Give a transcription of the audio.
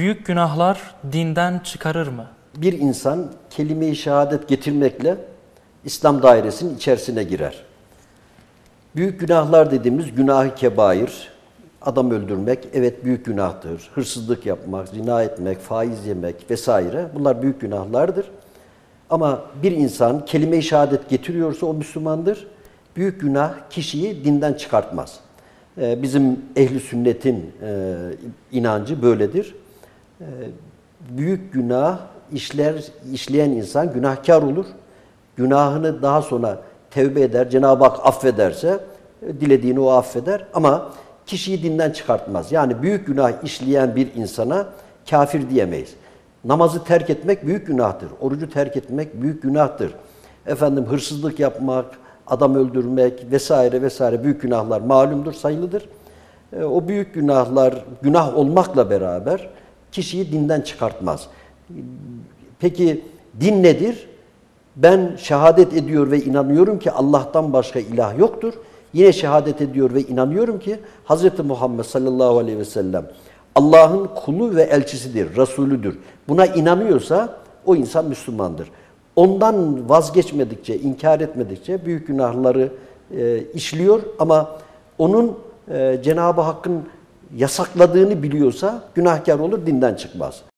Büyük günahlar dinden çıkarır mı? Bir insan kelime-i şehadet getirmekle İslam dairesinin içerisine girer. Büyük günahlar dediğimiz günah-ı kebair, adam öldürmek evet büyük günahtır. Hırsızlık yapmak, zina etmek, faiz yemek vesaire bunlar büyük günahlardır. Ama bir insan kelime-i şehadet getiriyorsa o Müslümandır. Büyük günah kişiyi dinden çıkartmaz. Ee, Bizim ehli sünnetin e, inancı böyledir. Büyük günah işler işleyen insan günahkar olur. Günahını daha sonra tevbe eder, Cenab-ı Hak affederse e, dilediğini o affeder ama kişiyi dinden çıkartmaz. Yani büyük günah işleyen bir insana kafir diyemeyiz. Namazı terk etmek büyük günahtır. Orucu terk etmek büyük günahtır. Efendim hırsızlık yapmak, adam öldürmek vesaire vesaire büyük günahlar malumdur, sayılıdır. E, O büyük günahlar günah olmakla beraber kişiyi dinden çıkartmaz. Peki din nedir? Ben şehadet ediyor ve inanıyorum ki Allah'tan başka ilah yoktur. Yine şehadet ediyor ve inanıyorum ki Hz. Muhammed sallallahu aleyhi ve sellem Allah'ın kulu ve elçisidir, Resulüdür. Buna inanıyorsa o insan Müslümandır. Ondan vazgeçmedikçe, inkar etmedikçe büyük günahları e, işliyor ama onun e, Cenab-ı Hakk'ın yasakladığını biliyorsa günahkar olur, dinden çıkmaz.